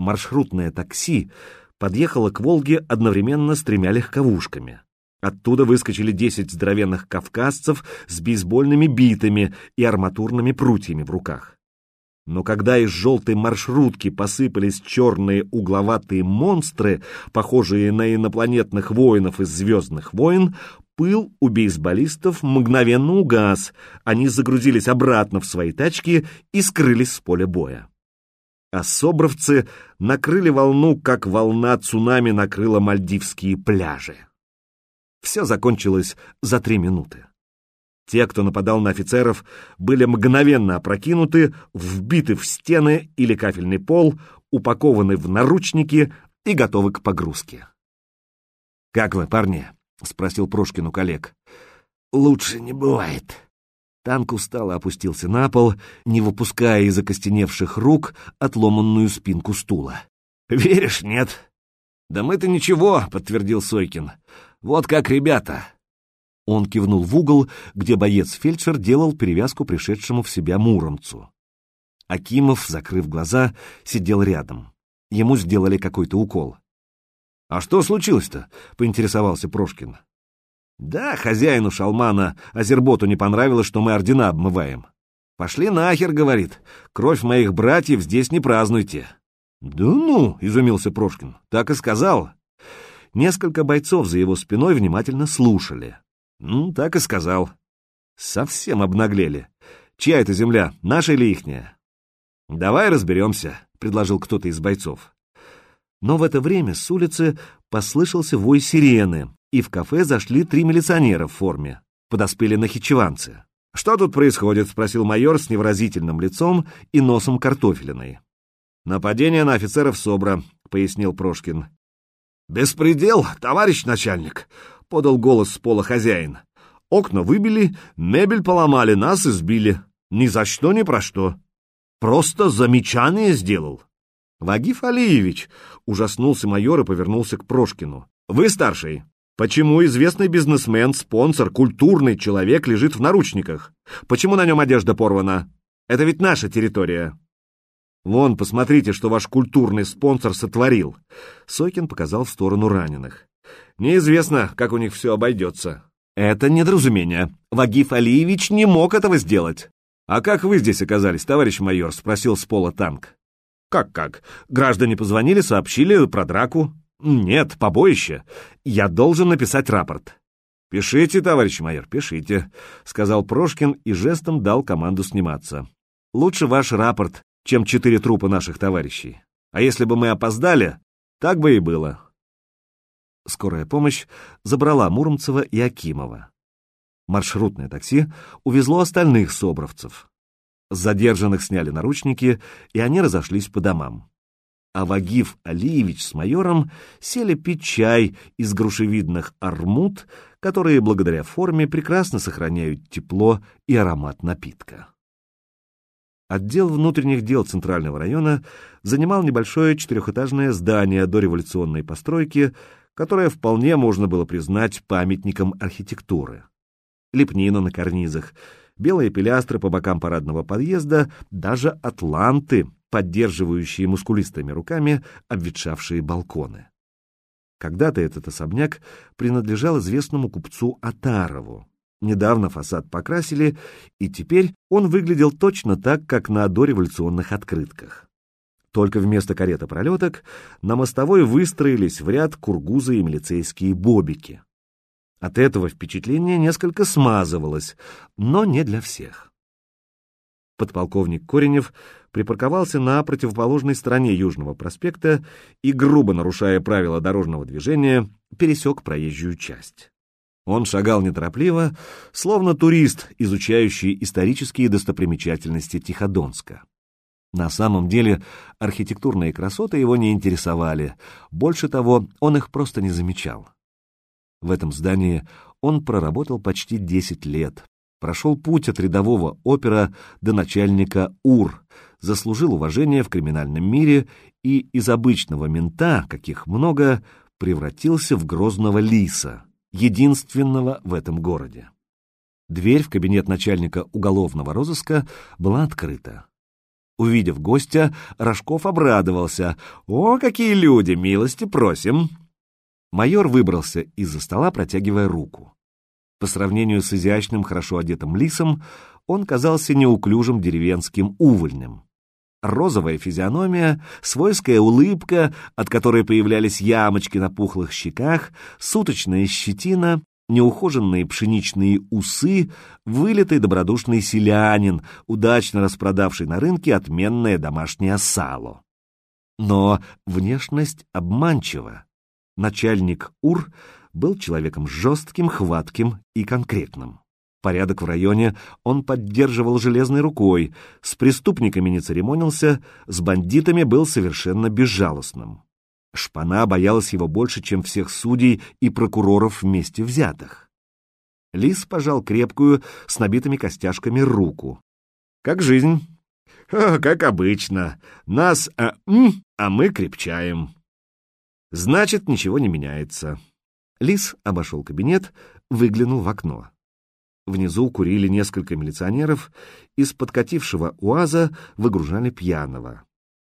маршрутное такси подъехало к Волге одновременно с тремя легковушками. Оттуда выскочили десять здоровенных кавказцев с бейсбольными битами и арматурными прутьями в руках. Но когда из желтой маршрутки посыпались черные угловатые монстры, похожие на инопланетных воинов из «Звездных войн», пыл у бейсболистов мгновенно угас, они загрузились обратно в свои тачки и скрылись с поля боя. А собровцы накрыли волну, как волна цунами накрыла мальдивские пляжи. Все закончилось за три минуты. Те, кто нападал на офицеров, были мгновенно опрокинуты, вбиты в стены или кафельный пол, упакованы в наручники и готовы к погрузке. «Как вы, парни?» — спросил Прошкин у коллег. «Лучше не бывает». Танк устало опустился на пол, не выпуская из окостеневших рук отломанную спинку стула. «Веришь, нет?» «Да мы-то ничего», — подтвердил Сойкин. «Вот как ребята. Он кивнул в угол, где боец-фельдшер делал перевязку пришедшему в себя муромцу. Акимов, закрыв глаза, сидел рядом. Ему сделали какой-то укол. «А что случилось-то?» — поинтересовался Прошкин. «Да, хозяину шалмана Азерботу не понравилось, что мы ордена обмываем. Пошли нахер, — говорит, — кровь моих братьев здесь не празднуйте». «Да ну!» — изумился Прошкин. «Так и сказал». Несколько бойцов за его спиной внимательно слушали. Ну, так и сказал. Совсем обнаглели. Чья это земля, наша или ихняя? Давай разберемся, предложил кто-то из бойцов. Но в это время с улицы послышался вой сирены, и в кафе зашли три милиционера в форме. Подоспели нахичеванцы. «Что тут происходит?» — спросил майор с невразительным лицом и носом картофелиной. «Нападение на офицеров СОБРа», — пояснил Прошкин. «Беспредел, товарищ начальник!» подал голос с пола хозяин. Окна выбили, мебель поломали, нас избили. Ни за что, ни про что. Просто замечание сделал. Вагиф Алиевич, ужаснулся майор и повернулся к Прошкину. Вы старший. Почему известный бизнесмен, спонсор, культурный человек лежит в наручниках? Почему на нем одежда порвана? Это ведь наша территория. Вон, посмотрите, что ваш культурный спонсор сотворил. Сокин показал в сторону раненых. Неизвестно, как у них все обойдется. Это недоразумение. Вагиф Алиевич не мог этого сделать. А как вы здесь оказались, товарищ майор? Спросил с пола танк. Как-как? Граждане позвонили, сообщили про драку. Нет, побоище. Я должен написать рапорт. «Пишите, товарищ майор, пишите», — сказал Прошкин и жестом дал команду сниматься. «Лучше ваш рапорт, чем четыре трупа наших товарищей. А если бы мы опоздали, так бы и было. Скорая помощь забрала Муромцева и Акимова. Маршрутное такси увезло остальных собровцев. С задержанных сняли наручники, и они разошлись по домам. А Вагиф Алиевич с майором сели пить чай из грушевидных армут, которые благодаря форме прекрасно сохраняют тепло и аромат напитка. Отдел внутренних дел Центрального района занимал небольшое четырехэтажное здание дореволюционной постройки, которое вполне можно было признать памятником архитектуры. Лепнина на карнизах, белые пилястры по бокам парадного подъезда, даже атланты, поддерживающие мускулистыми руками обветшавшие балконы. Когда-то этот особняк принадлежал известному купцу Атарову. Недавно фасад покрасили, и теперь он выглядел точно так, как на дореволюционных открытках. Только вместо карета-пролеток на мостовой выстроились в ряд кургузы и милицейские бобики. От этого впечатление несколько смазывалось, но не для всех. Подполковник Коренев припарковался на противоположной стороне Южного проспекта и, грубо нарушая правила дорожного движения, пересек проезжую часть. Он шагал неторопливо, словно турист, изучающий исторические достопримечательности Тиходонска. На самом деле архитектурные красоты его не интересовали, больше того, он их просто не замечал. В этом здании он проработал почти 10 лет, прошел путь от рядового опера до начальника УР, заслужил уважение в криминальном мире и из обычного мента, каких много, превратился в грозного лиса, единственного в этом городе. Дверь в кабинет начальника уголовного розыска была открыта. Увидев гостя, Рожков обрадовался. «О, какие люди! Милости просим!» Майор выбрался из-за стола, протягивая руку. По сравнению с изящным, хорошо одетым лисом, он казался неуклюжим деревенским увольнем. Розовая физиономия, свойская улыбка, от которой появлялись ямочки на пухлых щеках, суточная щетина, неухоженные пшеничные усы, вылитый добродушный селянин, удачно распродавший на рынке отменное домашнее сало. Но внешность обманчива. Начальник УР был человеком жестким, хватким и конкретным. Порядок в районе он поддерживал железной рукой, с преступниками не церемонился, с бандитами был совершенно безжалостным. Шпана боялась его больше, чем всех судей и прокуроров вместе взятых. Лис пожал крепкую, с набитыми костяшками руку. «Как жизнь?» «Как обычно. Нас а, а мы крепчаем». «Значит, ничего не меняется». Лис обошел кабинет, выглянул в окно. Внизу курили несколько милиционеров, из подкатившего УАЗа выгружали пьяного.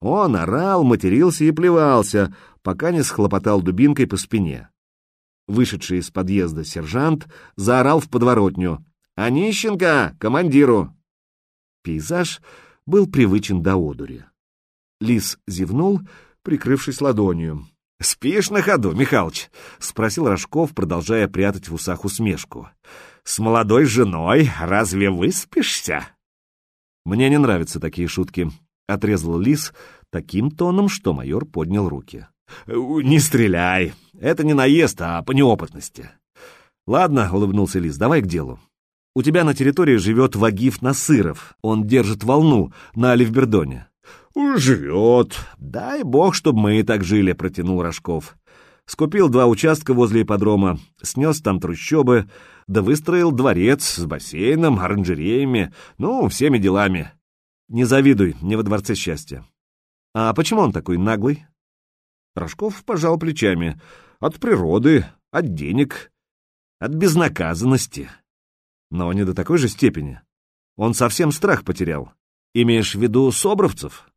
Он орал, матерился и плевался, пока не схлопотал дубинкой по спине. Вышедший из подъезда сержант заорал в подворотню. «Онищенко! Командиру!» Пейзаж был привычен до одури. Лис зевнул, прикрывшись ладонью. «Спишь на ходу, Михалыч?» — спросил Рожков, продолжая прятать в усах усмешку. «С молодой женой разве выспишься?» «Мне не нравятся такие шутки», — отрезал Лис таким тоном, что майор поднял руки. «Не стреляй! Это не наезд, а по неопытности». «Ладно», — улыбнулся Лис, — «давай к делу. У тебя на территории живет Вагиф Насыров. Он держит волну на Оливбердоне». «Живет. Дай бог, чтобы мы и так жили», — протянул Рожков. Скупил два участка возле ипподрома, снес там трущобы, да выстроил дворец с бассейном, оранжереями, ну, всеми делами. Не завидуй, не во дворце счастья. А почему он такой наглый? Рожков пожал плечами. От природы, от денег, от безнаказанности. Но не до такой же степени. Он совсем страх потерял. Имеешь в виду собровцев?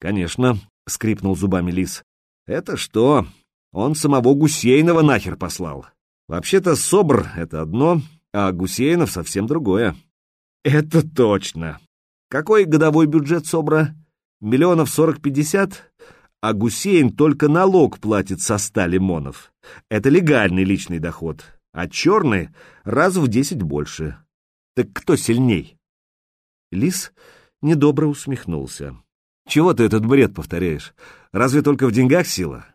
Конечно, скрипнул зубами лис. Это что? Он самого Гусейнова нахер послал. Вообще-то СОБР — это одно, а Гусейнов совсем другое. Это точно. Какой годовой бюджет СОБРа? Миллионов сорок-пятьдесят? А Гусейн только налог платит со ста лимонов. Это легальный личный доход, а черный раз в десять больше. Так кто сильней? Лис недобро усмехнулся. Чего ты этот бред повторяешь? Разве только в деньгах сила?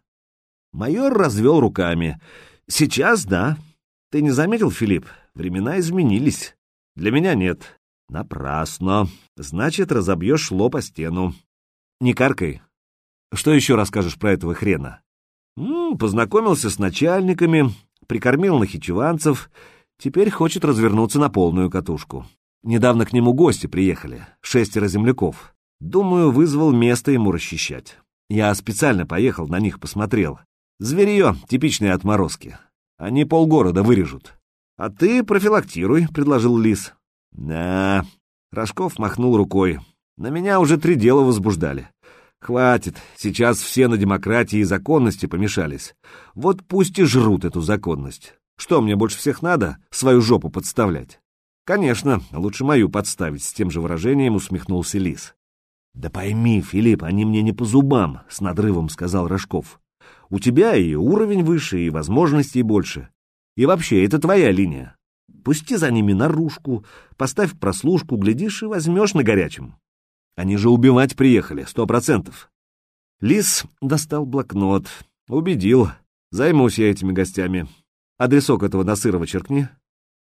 Майор развел руками. Сейчас да. Ты не заметил, Филипп? Времена изменились. Для меня нет. Напрасно. Значит, разобьешь лоб о стену. Не каркай. Что еще расскажешь про этого хрена? М -м, познакомился с начальниками, прикормил нахичеванцев, теперь хочет развернуться на полную катушку. Недавно к нему гости приехали, шестеро земляков. Думаю, вызвал место ему расчищать. Я специально поехал на них посмотрел. Зверье, типичные отморозки. Они полгорода вырежут. А ты профилактируй, — предложил Лис. Да, Рожков махнул рукой. На меня уже три дела возбуждали. Хватит, сейчас все на демократии и законности помешались. Вот пусть и жрут эту законность. Что мне больше всех надо? Свою жопу подставлять? Конечно, лучше мою подставить, с тем же выражением усмехнулся Лис. Да пойми, Филипп, они мне не по зубам, с надрывом сказал Рожков. У тебя и уровень выше, и возможностей больше. И вообще, это твоя линия. Пусти за ними наружку, поставь прослушку, глядишь и возьмешь на горячем. Они же убивать приехали, сто процентов. Лис достал блокнот, убедил. Займусь я этими гостями. Адресок этого Насырова черкни.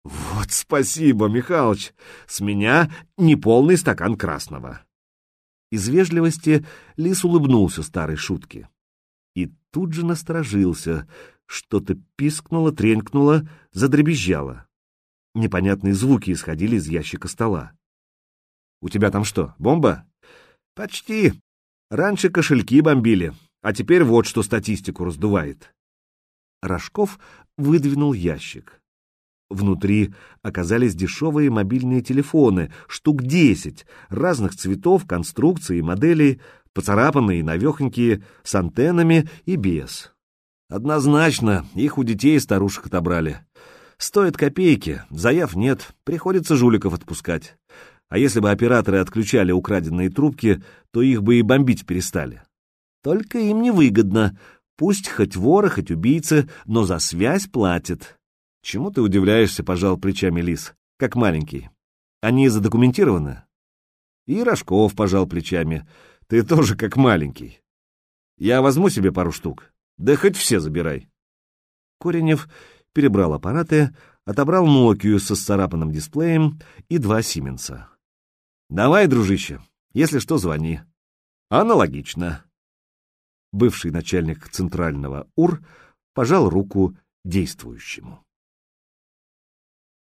Вот спасибо, Михалыч. С меня неполный стакан красного. Из вежливости Лис улыбнулся старой шутке. И тут же насторожился. Что-то пискнуло, тренькнуло, задребезжало. Непонятные звуки исходили из ящика стола. «У тебя там что, бомба?» «Почти. Раньше кошельки бомбили, а теперь вот что статистику раздувает». Рожков выдвинул ящик. Внутри оказались дешевые мобильные телефоны, штук десять, разных цветов, конструкций и моделей, поцарапанные навехонькие, с антеннами и без. Однозначно, их у детей и старушек отобрали. Стоит копейки, заяв нет, приходится жуликов отпускать. А если бы операторы отключали украденные трубки, то их бы и бомбить перестали. Только им невыгодно. Пусть хоть воры, хоть убийцы, но за связь платят. Чему ты удивляешься, пожал плечами Лис, как маленький. Они задокументированы? И Рожков пожал плечами. Ты тоже как маленький. Я возьму себе пару штук. Да хоть все забирай. Коренев перебрал аппараты, отобрал Нокию со сцарапанным дисплеем и два Сименса. «Давай, дружище, если что, звони». «Аналогично». Бывший начальник центрального УР пожал руку действующему.